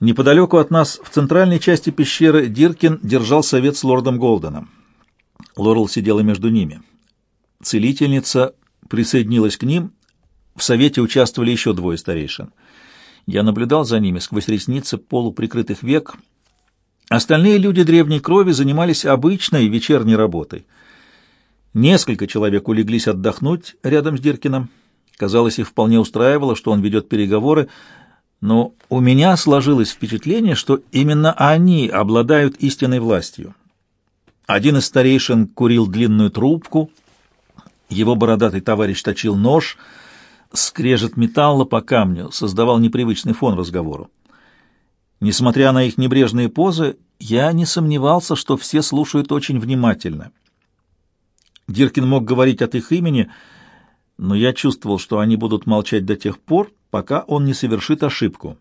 Неподалеку от нас, в центральной части пещеры, Диркин держал совет с лордом Голденом. Лорел сидела между ними. Целительница присоединилась к ним. В совете участвовали еще двое старейшин. Я наблюдал за ними сквозь ресницы полуприкрытых век. Остальные люди древней крови занимались обычной вечерней работой. Несколько человек улеглись отдохнуть рядом с Диркином. Казалось, их вполне устраивало, что он ведет переговоры, но у меня сложилось впечатление, что именно они обладают истинной властью. Один из старейшин курил длинную трубку, его бородатый товарищ точил нож, скрежет металла по камню создавал непривычный фон разговору. Несмотря на их небрежные позы, я не сомневался, что все слушают очень внимательно. Диркин мог говорить от их имени, но я чувствовал, что они будут молчать до тех пор, пока он не совершит ошибку.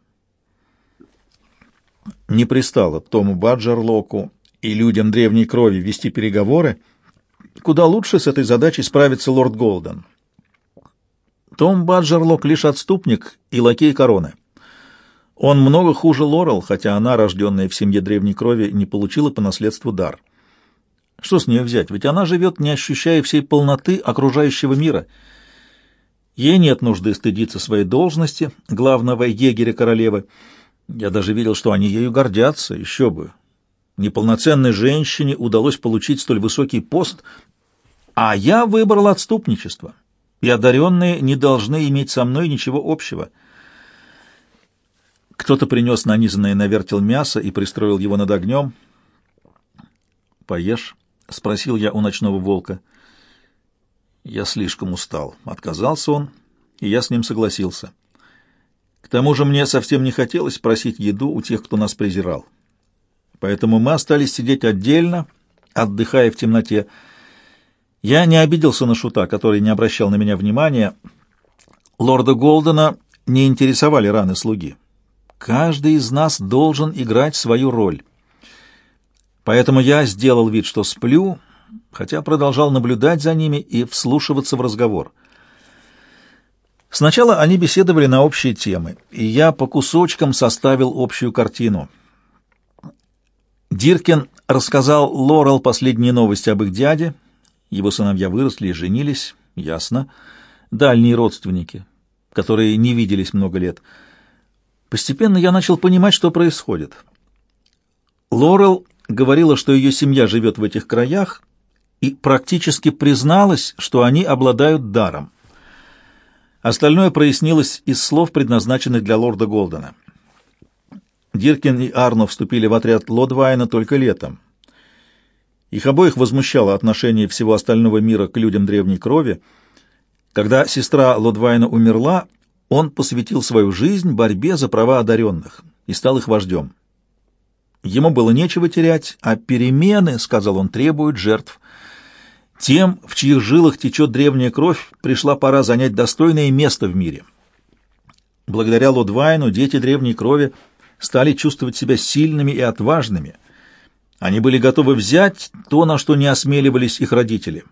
Не пристало Тому Баджерлоку и людям древней крови вести переговоры, куда лучше с этой задачей справится лорд Голден. Том Баджерлок лишь отступник и лакей короны. Он много хуже Лорел, хотя она, рожденная в семье древней крови, не получила по наследству дар. Что с нее взять? Ведь она живет, не ощущая всей полноты окружающего мира — Ей нет нужды стыдиться своей должности главного егеря королевы. Я даже видел, что они ею гордятся, еще бы. Неполноценной женщине удалось получить столь высокий пост, а я выбрал отступничество, и одаренные не должны иметь со мной ничего общего. Кто-то принес нанизанное на вертел мясо и пристроил его над огнем. «Поешь?» — спросил я у ночного волка. — я слишком устал. Отказался он, и я с ним согласился. К тому же мне совсем не хотелось просить еду у тех, кто нас презирал. Поэтому мы остались сидеть отдельно, отдыхая в темноте. Я не обиделся на шута, который не обращал на меня внимания. Лорда Голдена не интересовали раны слуги. Каждый из нас должен играть свою роль. Поэтому я сделал вид, что сплю, хотя продолжал наблюдать за ними и вслушиваться в разговор. Сначала они беседовали на общие темы, и я по кусочкам составил общую картину. Диркин рассказал Лорел последние новости об их дяде. Его сыновья выросли и женились, ясно. Дальние родственники, которые не виделись много лет. Постепенно я начал понимать, что происходит. Лорел говорила, что ее семья живет в этих краях, и практически призналась, что они обладают даром. Остальное прояснилось из слов, предназначенных для лорда Голдена. Диркин и Арно вступили в отряд Лодвайна только летом. Их обоих возмущало отношение всего остального мира к людям древней крови. Когда сестра Лодвайна умерла, он посвятил свою жизнь борьбе за права одаренных и стал их вождем. Ему было нечего терять, а перемены, — сказал он, — требуют жертв. Тем, в чьих жилах течет древняя кровь, пришла пора занять достойное место в мире. Благодаря Лодвайну дети древней крови стали чувствовать себя сильными и отважными. Они были готовы взять то, на что не осмеливались их родители.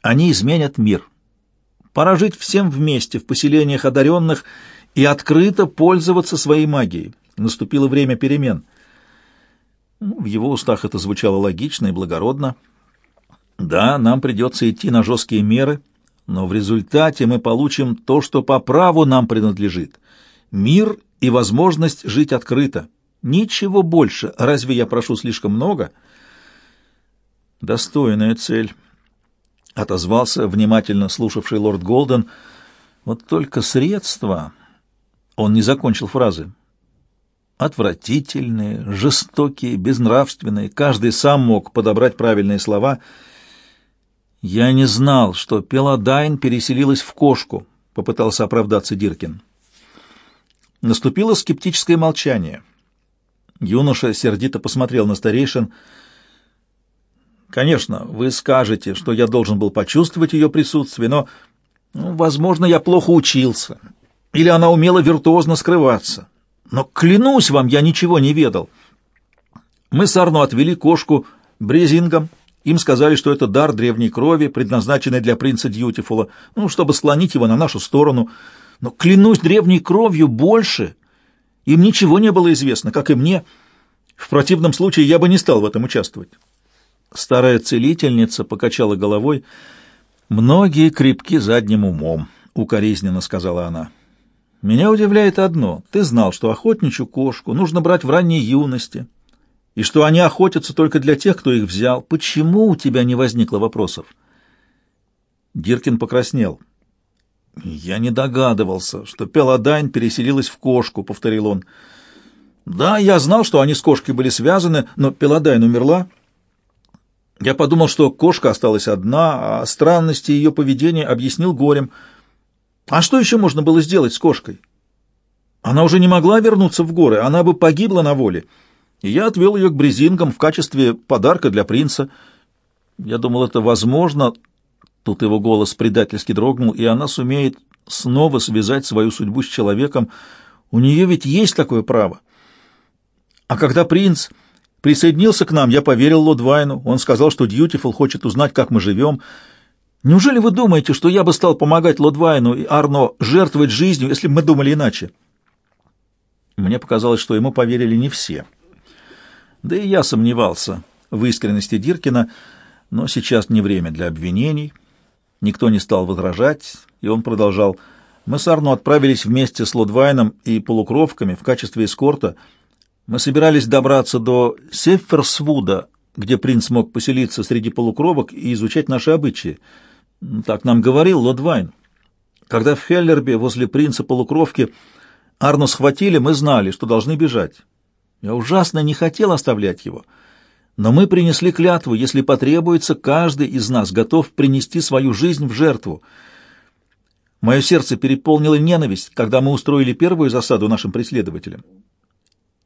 Они изменят мир. Пора жить всем вместе в поселениях одаренных и открыто пользоваться своей магией. Наступило время перемен. В его устах это звучало логично и благородно. Да, нам придется идти на жесткие меры, но в результате мы получим то, что по праву нам принадлежит. Мир и возможность жить открыто. Ничего больше. Разве я прошу слишком много? Достойная цель, — отозвался внимательно слушавший лорд Голден. Вот только средства... Он не закончил фразы. Отвратительные, жестокие, безнравственные. Каждый сам мог подобрать правильные слова — «Я не знал, что Пеладайн переселилась в кошку», — попытался оправдаться Диркин. Наступило скептическое молчание. Юноша сердито посмотрел на старейшин. «Конечно, вы скажете, что я должен был почувствовать ее присутствие, но, ну, возможно, я плохо учился, или она умела виртуозно скрываться. Но, клянусь вам, я ничего не ведал. Мы с Арно отвели кошку брезингом, им сказали, что это дар древней крови, предназначенный для принца Дьютифула, ну, чтобы склонить его на нашу сторону. Но, клянусь древней кровью, больше Им ничего не было известно, как и мне. В противном случае я бы не стал в этом участвовать. Старая целительница покачала головой. «Многие крепки задним умом», — укоризненно сказала она. «Меня удивляет одно. Ты знал, что охотничью кошку нужно брать в ранней юности, и что они охотятся только для тех, кто их взял. Почему у тебя не возникло вопросов?» Диркин покраснел. «Я не догадывался, что Пеладайн переселилась в кошку», — повторил он. «Да, я знал, что они с кошкой были связаны, но Пеладайн умерла. Я подумал, что кошка осталась одна, а странности ее поведения объяснил горем. А что еще можно было сделать с кошкой? Она уже не могла вернуться в горы, она бы погибла на воле. И я отвел ее к брезингам в качестве подарка для принца. Я думал, это возможно, Тут его голос предательски дрогнул, и она сумеет снова связать свою судьбу с человеком. У нее ведь есть такое право. А когда принц присоединился к нам, я поверил Лодвайну. Он сказал, что Дьютифул хочет узнать, как мы живем. Неужели вы думаете, что я бы стал помогать Лодвайну и Арно жертвовать жизнью, если бы мы думали иначе? Мне показалось, что ему поверили не все. Да и я сомневался в искренности Диркина, но сейчас не время для обвинений. Никто не стал возражать, и он продолжал. «Мы с Арно отправились вместе с Лодвайном и полукровками в качестве эскорта. Мы собирались добраться до Сефферсвуда, где принц мог поселиться среди полукровок и изучать наши обычаи. Так нам говорил Лодвайн. Когда в Хеллербе возле принца полукровки Арно схватили, мы знали, что должны бежать. Я ужасно не хотел оставлять его». Но мы принесли клятву, если потребуется, каждый из нас готов принести свою жизнь в жертву. Мое сердце переполнило ненависть, когда мы устроили первую засаду нашим преследователям.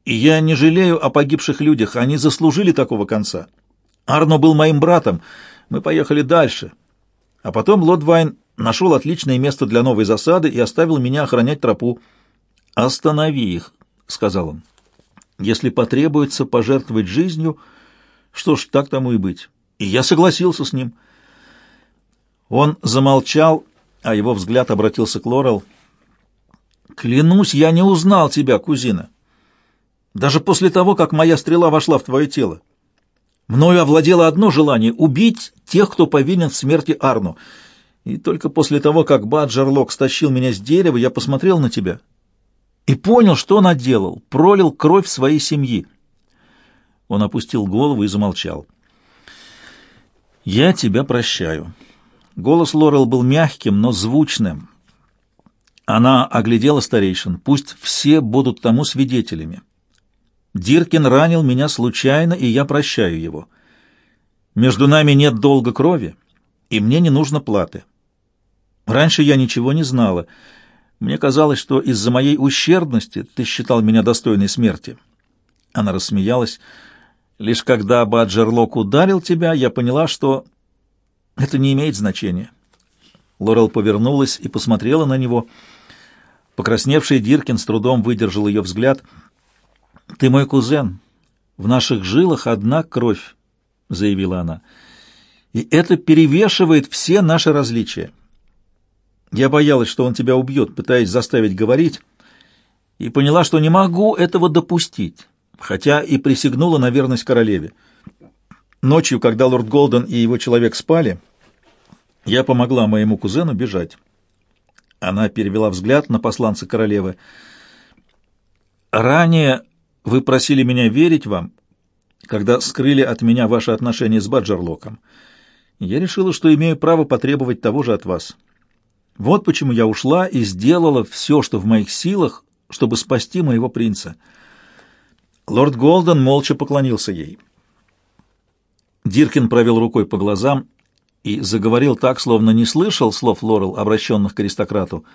И я не жалею о погибших людях, они заслужили такого конца. Арно был моим братом, мы поехали дальше. А потом Лодвайн нашел отличное место для новой засады и оставил меня охранять тропу. «Останови их», — сказал он. «Если потребуется пожертвовать жизнью...» Что ж, так тому и быть. И я согласился с ним. Он замолчал, а его взгляд обратился к Лорел. «Клянусь, я не узнал тебя, кузина. Даже после того, как моя стрела вошла в твое тело. Мною овладело одно желание — убить тех, кто повинен в смерти Арну. И только после того, как Баджерлок стащил меня с дерева, я посмотрел на тебя и понял, что он отделал, пролил кровь своей семьи. Он опустил голову и замолчал. «Я тебя прощаю». Голос Лорел был мягким, но звучным. Она оглядела старейшин. «Пусть все будут тому свидетелями. Диркин ранил меня случайно, и я прощаю его. Между нами нет долга крови, и мне не нужно платы. Раньше я ничего не знала. Мне казалось, что из-за моей ущербности ты считал меня достойной смерти». Она рассмеялась. Лишь когда Баджерлок ударил тебя, я поняла, что это не имеет значения. Лорел повернулась и посмотрела на него. Покрасневший Диркин с трудом выдержал ее взгляд. «Ты мой кузен. В наших жилах одна кровь», — заявила она. «И это перевешивает все наши различия. Я боялась, что он тебя убьет, пытаясь заставить говорить, и поняла, что не могу этого допустить хотя и присягнула на верность королеве. Ночью, когда лорд Голден и его человек спали, я помогла моему кузену бежать. Она перевела взгляд на посланца королевы. «Ранее вы просили меня верить вам, когда скрыли от меня ваши отношения с Баджерлоком. Я решила, что имею право потребовать того же от вас. Вот почему я ушла и сделала все, что в моих силах, чтобы спасти моего принца». Лорд Голден молча поклонился ей. Диркин провел рукой по глазам и заговорил так, словно не слышал слов Лорел, обращенных к аристократу.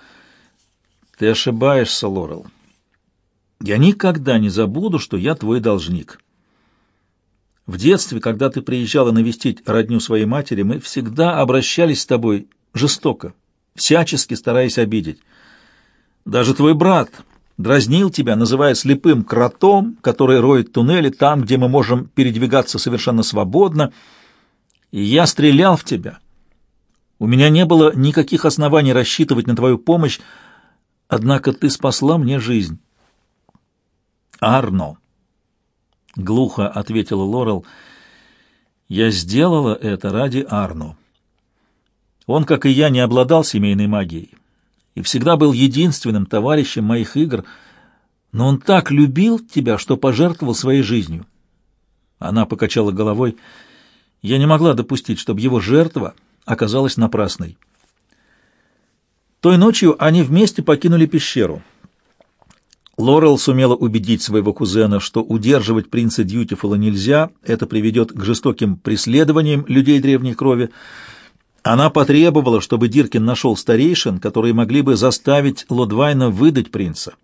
«Ты ошибаешься, Лорел. Я никогда не забуду, что я твой должник. В детстве, когда ты приезжала навестить родню своей матери, мы всегда обращались с тобой жестоко, всячески стараясь обидеть. Даже твой брат, дразнил тебя, называя слепым кротом, который роет туннели там, где мы можем передвигаться совершенно свободно, и я стрелял в тебя. У меня не было никаких оснований рассчитывать на твою помощь, однако ты спасла мне жизнь. Арно. Глухо ответила Лорел. Я сделала это ради Арно. Он, как и я, не обладал семейной магией и всегда был единственным товарищем моих игр, но он так любил тебя, что пожертвовал своей жизнью. Она покачала головой. Я не могла допустить, чтобы его жертва оказалась напрасной. Той ночью они вместе покинули пещеру. Лорел сумела убедить своего кузена, что удерживать принца Дьютифула нельзя, это приведет к жестоким преследованиям людей древней крови. Она потребовала, чтобы Диркин нашел старейшин, которые могли бы заставить Лодвайна выдать принца.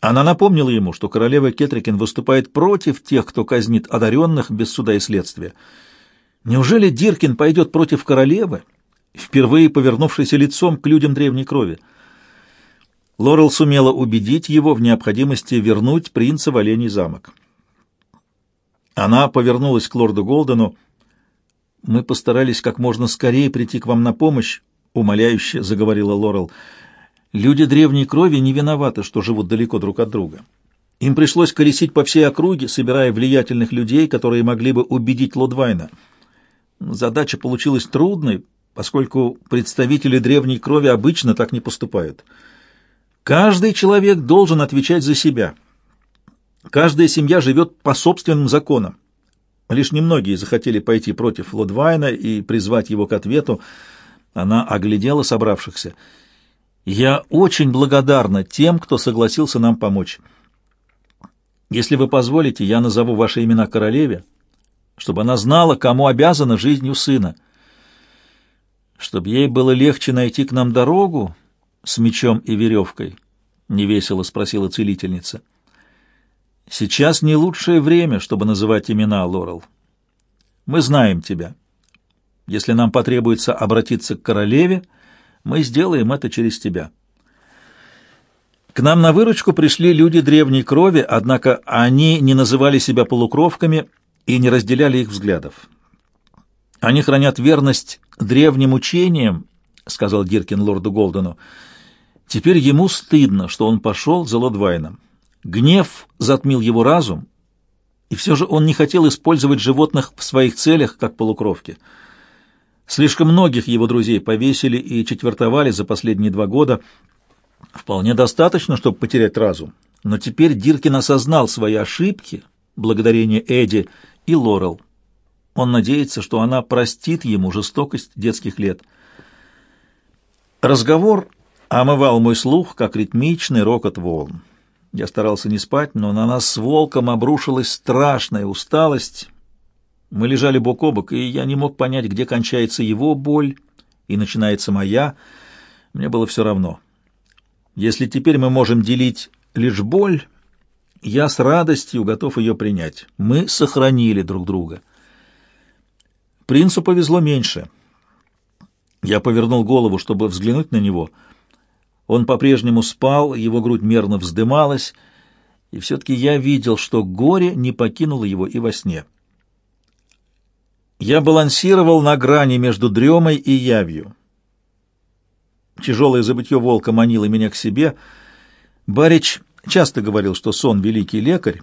Она напомнила ему, что королева Кетрикин выступает против тех, кто казнит одаренных без суда и следствия. Неужели Диркин пойдет против королевы, впервые повернувшейся лицом к людям древней крови? Лорел сумела убедить его в необходимости вернуть принца в Оленей замок. Она повернулась к лорду Голдену. «Мы постарались как можно скорее прийти к вам на помощь», — умоляюще заговорила Лорел. Люди древней крови не виноваты, что живут далеко друг от друга. Им пришлось колесить по всей округе, собирая влиятельных людей, которые могли бы убедить Лодвайна. Задача получилась трудной, поскольку представители древней крови обычно так не поступают. Каждый человек должен отвечать за себя. Каждая семья живет по собственным законам. Лишь немногие захотели пойти против Лодвайна и призвать его к ответу. Она оглядела собравшихся — я очень благодарна тем, кто согласился нам помочь. Если вы позволите, я назову ваши имена королеве, чтобы она знала, кому обязана жизнью сына. Чтобы ей было легче найти к нам дорогу с мечом и веревкой, — невесело спросила целительница. Сейчас не лучшее время, чтобы называть имена, Лорел. Мы знаем тебя. Если нам потребуется обратиться к королеве, — мы сделаем это через тебя. К нам на выручку пришли люди древней крови, однако они не называли себя полукровками и не разделяли их взглядов. Они хранят верность древним учениям, сказал Диркин лорду Голдену. Теперь ему стыдно, что он пошел за Лодвайном. Гнев затмил его разум, и все же он не хотел использовать животных в своих целях, как полукровки. Слишком многих его друзей повесили и четвертовали за последние два года. Вполне достаточно, чтобы потерять разум. Но теперь Диркин осознал свои ошибки, благодарение Эдди и Лорел. Он надеется, что она простит ему жестокость детских лет. Разговор омывал мой слух, как ритмичный рокот волн. Я старался не спать, но на нас с волком обрушилась страшная усталость, мы лежали бок о бок, и я не мог понять, где кончается его боль и начинается моя. Мне было все равно. Если теперь мы можем делить лишь боль, я с радостью готов ее принять. Мы сохранили друг друга. Принцу повезло меньше. Я повернул голову, чтобы взглянуть на него. Он по-прежнему спал, его грудь мерно вздымалась, и все-таки я видел, что горе не покинуло его и во сне. Я балансировал на грани между дремой и явью. Тяжелое забытье волка манило меня к себе. Барич часто говорил, что сон — великий лекарь.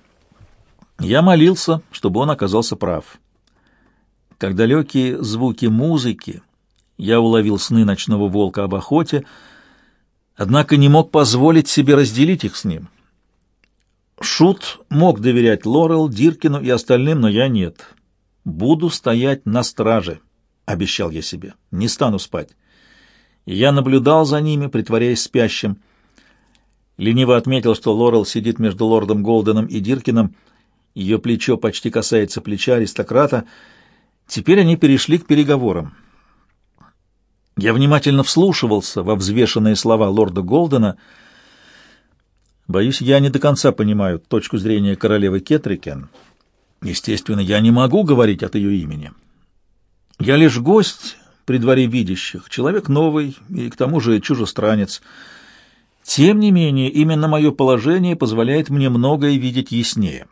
Я молился, чтобы он оказался прав. Как далекие звуки музыки, я уловил сны ночного волка об охоте, однако не мог позволить себе разделить их с ним. Шут мог доверять Лорел, Диркину и остальным, но я нет. «Буду стоять на страже», — обещал я себе. «Не стану спать». я наблюдал за ними, притворяясь спящим. Лениво отметил, что Лорел сидит между лордом Голденом и Диркином. Ее плечо почти касается плеча аристократа. Теперь они перешли к переговорам. Я внимательно вслушивался во взвешенные слова лорда Голдена. Боюсь, я не до конца понимаю точку зрения королевы Кетрикен. Естественно, я не могу говорить от ее имени. Я лишь гость при дворе видящих, человек новый и к тому же чужестранец. Тем не менее, именно мое положение позволяет мне многое видеть яснее.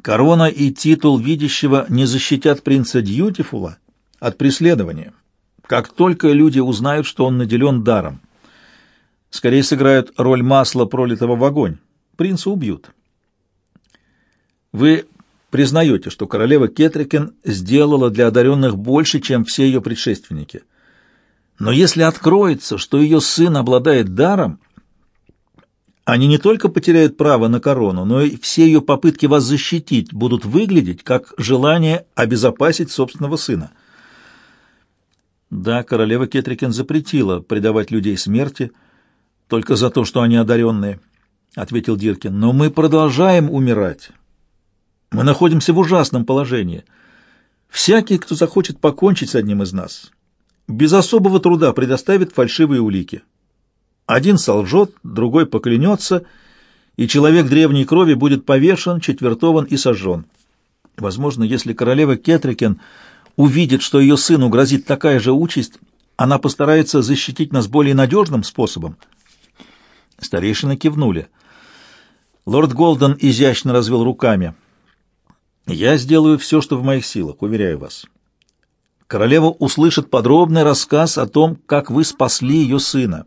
Корона и титул видящего не защитят принца Дьютифула от преследования, как только люди узнают, что он наделен даром. Скорее сыграют роль масла, пролитого в огонь, принца убьют. Вы признаете, что королева Кетрикен сделала для одаренных больше, чем все ее предшественники. Но если откроется, что ее сын обладает даром, они не только потеряют право на корону, но и все ее попытки вас защитить будут выглядеть как желание обезопасить собственного сына. Да, королева Кетрикен запретила предавать людей смерти только за то, что они одаренные, — ответил Диркин. Но мы продолжаем умирать. Мы находимся в ужасном положении. Всякий, кто захочет покончить с одним из нас, без особого труда предоставит фальшивые улики. Один солжет, другой поклянется, и человек древней крови будет повешен, четвертован и сожжен. Возможно, если королева Кетрикен увидит, что ее сыну грозит такая же участь, она постарается защитить нас более надежным способом. Старейшины кивнули. Лорд Голден изящно развел руками. «Я сделаю все, что в моих силах, уверяю вас. Королева услышит подробный рассказ о том, как вы спасли ее сына.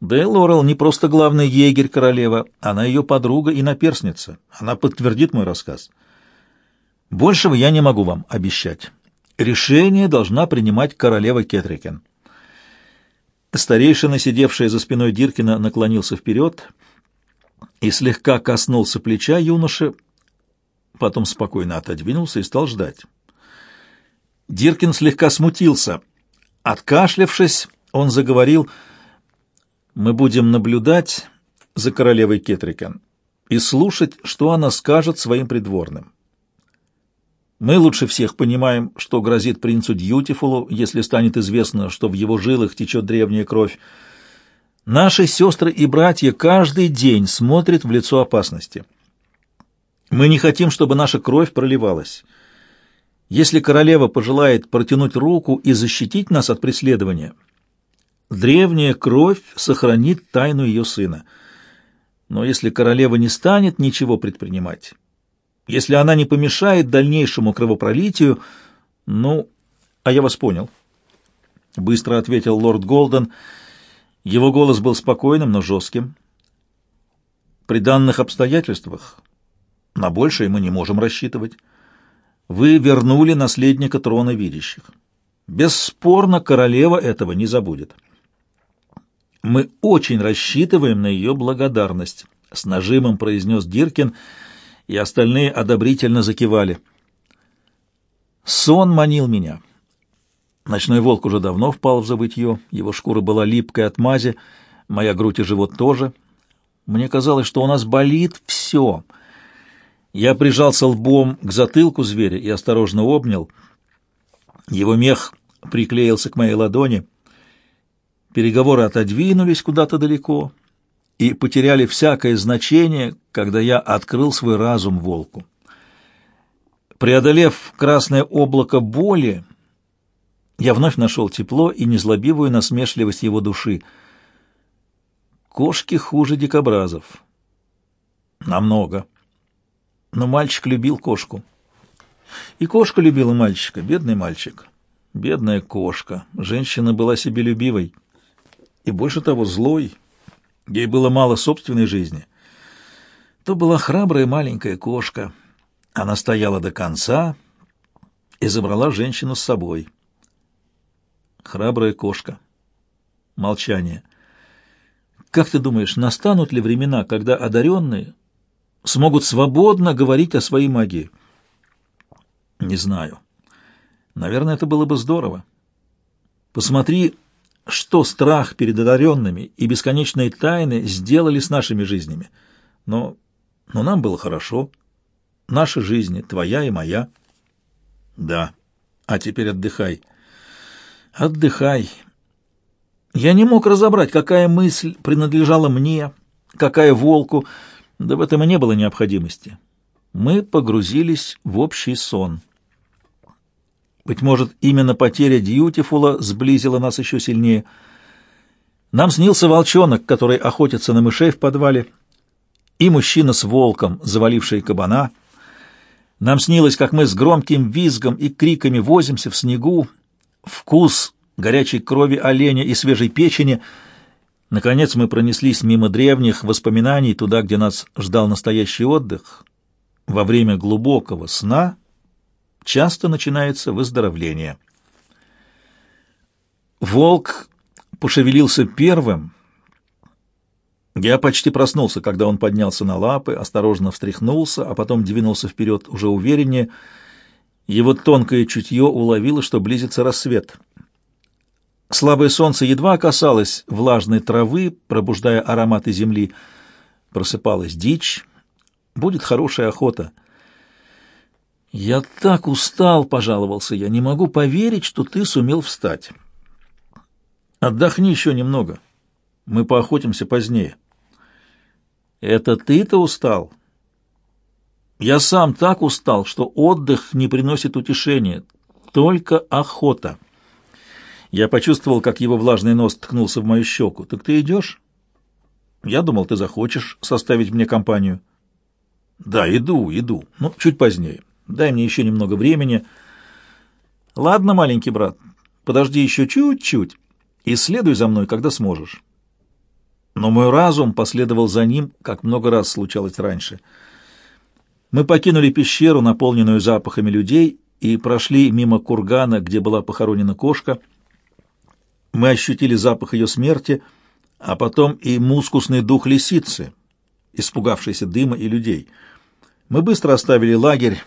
Да и Лорел не просто главный егерь королева, она ее подруга и наперсница. Она подтвердит мой рассказ. Большего я не могу вам обещать. Решение должна принимать королева Кетрикен. Старейшина, сидевшая за спиной Диркина, наклонился вперед и слегка коснулся плеча юноши, потом спокойно отодвинулся и стал ждать. Диркин слегка смутился. Откашлявшись, он заговорил — мы будем наблюдать за королевой Кетрикен и слушать, что она скажет своим придворным. Мы лучше всех понимаем, что грозит принцу Дьютифулу, если станет известно, что в его жилах течет древняя кровь. Наши сестры и братья каждый день смотрят в лицо опасности. Мы не хотим, чтобы наша кровь проливалась. Если королева пожелает протянуть руку и защитить нас от преследования, Древняя кровь сохранит тайну ее сына. Но если королева не станет ничего предпринимать, если она не помешает дальнейшему кровопролитию, ну, а я вас понял. Быстро ответил лорд Голден. Его голос был спокойным, но жестким. При данных обстоятельствах на большее мы не можем рассчитывать. Вы вернули наследника трона видящих. Бесспорно, королева этого не забудет. Мы очень рассчитываем на ее благодарность, с нажимом произнес Диркин, и остальные одобрительно закивали. Сон манил меня. Ночной волк уже давно впал в забытье, его шкура была липкой от мази, моя грудь и живот тоже. Мне казалось, что у нас болит все. Я прижался лбом к затылку зверя и осторожно обнял. Его мех приклеился к моей ладони — Переговоры отодвинулись куда-то далеко и потеряли всякое значение, когда я открыл свой разум волку. Преодолев красное облако боли, я вновь нашел тепло и незлобивую насмешливость его души. Кошки хуже дикобразов. Намного. Но мальчик любил кошку. И кошка любила мальчика, бедный мальчик. Бедная кошка. Женщина была себелюбивой и больше того злой. Ей было мало собственной жизни. То была храбрая маленькая кошка. Она стояла до конца и забрала женщину с собой. Храбрая кошка. Молчание. Как ты думаешь, настанут ли времена, когда одаренные смогут свободно говорить о своей магии? Не знаю. Наверное, это было бы здорово. Посмотри что страх перед одаренными и бесконечные тайны сделали с нашими жизнями. Но, но нам было хорошо. Наши жизни, твоя и моя. Да. А теперь отдыхай. Отдыхай. Я не мог разобрать, какая мысль принадлежала мне, какая волку, да в этом и не было необходимости. Мы погрузились в общий сон. Быть может, именно потеря Дьютифула сблизила нас еще сильнее. Нам снился волчонок, который охотится на мышей в подвале, и мужчина с волком, заваливший кабана. Нам снилось, как мы с громким визгом и криками возимся в снегу, вкус горячей крови оленя и свежей печени. Наконец мы пронеслись мимо древних воспоминаний туда, где нас ждал настоящий отдых. Во время глубокого сна часто начинается выздоровление. Волк пошевелился первым. Я почти проснулся, когда он поднялся на лапы, осторожно встряхнулся, а потом двинулся вперед уже увереннее. Его тонкое чутье уловило, что близится рассвет. Слабое солнце едва касалось влажной травы, пробуждая ароматы земли. Просыпалась дичь. Будет хорошая охота. «Я так устал», — пожаловался я, — «не могу поверить, что ты сумел встать». «Отдохни еще немного. Мы поохотимся позднее». «Это ты-то устал?» «Я сам так устал, что отдых не приносит утешения, только охота». Я почувствовал, как его влажный нос ткнулся в мою щеку. «Так ты идешь?» «Я думал, ты захочешь составить мне компанию». «Да, иду, иду. Ну, чуть позднее. Дай мне еще немного времени». «Ладно, маленький брат, подожди еще чуть-чуть и следуй за мной, когда сможешь». Но мой разум последовал за ним, как много раз случалось раньше. Мы покинули пещеру, наполненную запахами людей, и прошли мимо кургана, где была похоронена кошка — мы ощутили запах ее смерти, а потом и мускусный дух лисицы, испугавшейся дыма и людей. Мы быстро оставили лагерь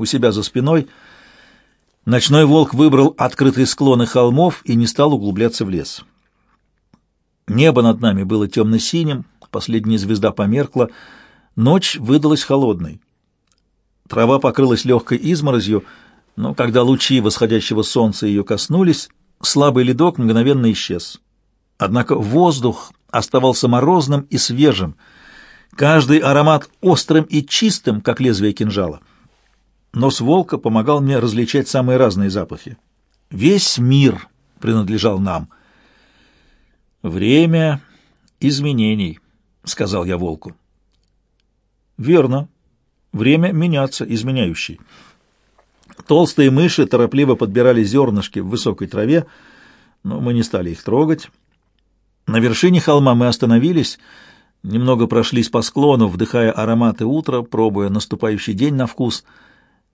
у себя за спиной. Ночной волк выбрал открытые склоны холмов и не стал углубляться в лес. Небо над нами было темно-синим, последняя звезда померкла, ночь выдалась холодной. Трава покрылась легкой изморозью, но когда лучи восходящего солнца ее коснулись, слабый ледок мгновенно исчез. Однако воздух оставался морозным и свежим, каждый аромат острым и чистым, как лезвие кинжала. Нос волка помогал мне различать самые разные запахи. Весь мир принадлежал нам. «Время изменений», — сказал я волку. «Верно. Время меняться, изменяющий». Толстые мыши торопливо подбирали зернышки в высокой траве, но мы не стали их трогать. На вершине холма мы остановились, немного прошлись по склону, вдыхая ароматы утра, пробуя наступающий день на вкус.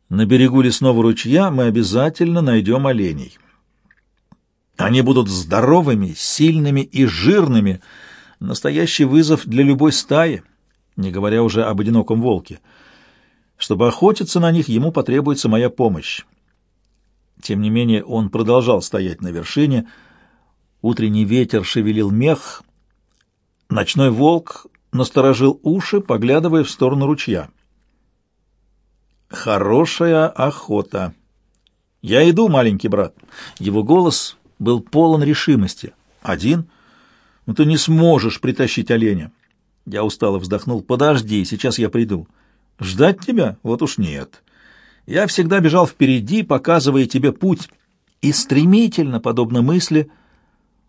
На берегу лесного ручья мы обязательно найдем оленей. Они будут здоровыми, сильными и жирными, настоящий вызов для любой стаи, не говоря уже об одиноком волке — чтобы охотиться на них, ему потребуется моя помощь. Тем не менее, он продолжал стоять на вершине. Утренний ветер шевелил мех. Ночной волк насторожил уши, поглядывая в сторону ручья. «Хорошая охота!» «Я иду, маленький брат!» Его голос был полон решимости. «Один? Ну ты не сможешь притащить оленя!» Я устало вздохнул. «Подожди, сейчас я приду!» Ждать тебя? Вот уж нет. Я всегда бежал впереди, показывая тебе путь. И стремительно, подобно мысли,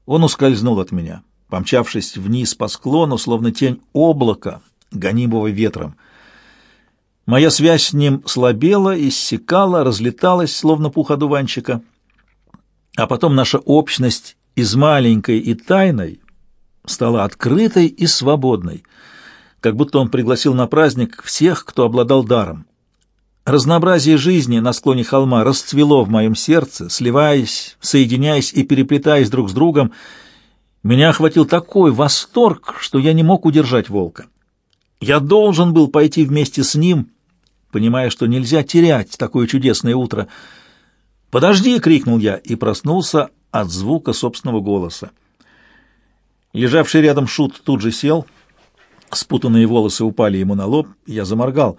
он ускользнул от меня, помчавшись вниз по склону, словно тень облака, гонимого ветром. Моя связь с ним слабела, иссякала, разлеталась, словно пух одуванчика. А потом наша общность из маленькой и тайной стала открытой и свободной — как будто он пригласил на праздник всех, кто обладал даром. Разнообразие жизни на склоне холма расцвело в моем сердце, сливаясь, соединяясь и переплетаясь друг с другом. Меня охватил такой восторг, что я не мог удержать волка. Я должен был пойти вместе с ним, понимая, что нельзя терять такое чудесное утро. «Подожди!» — крикнул я и проснулся от звука собственного голоса. Лежавший рядом шут тут же сел — Спутанные волосы упали ему на лоб, я заморгал.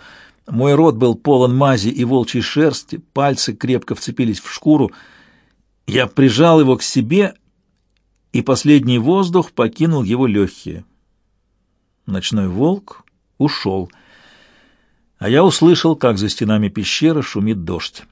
Мой рот был полон мази и волчьей шерсти, пальцы крепко вцепились в шкуру. Я прижал его к себе, и последний воздух покинул его легкие. Ночной волк ушел, а я услышал, как за стенами пещеры шумит дождь.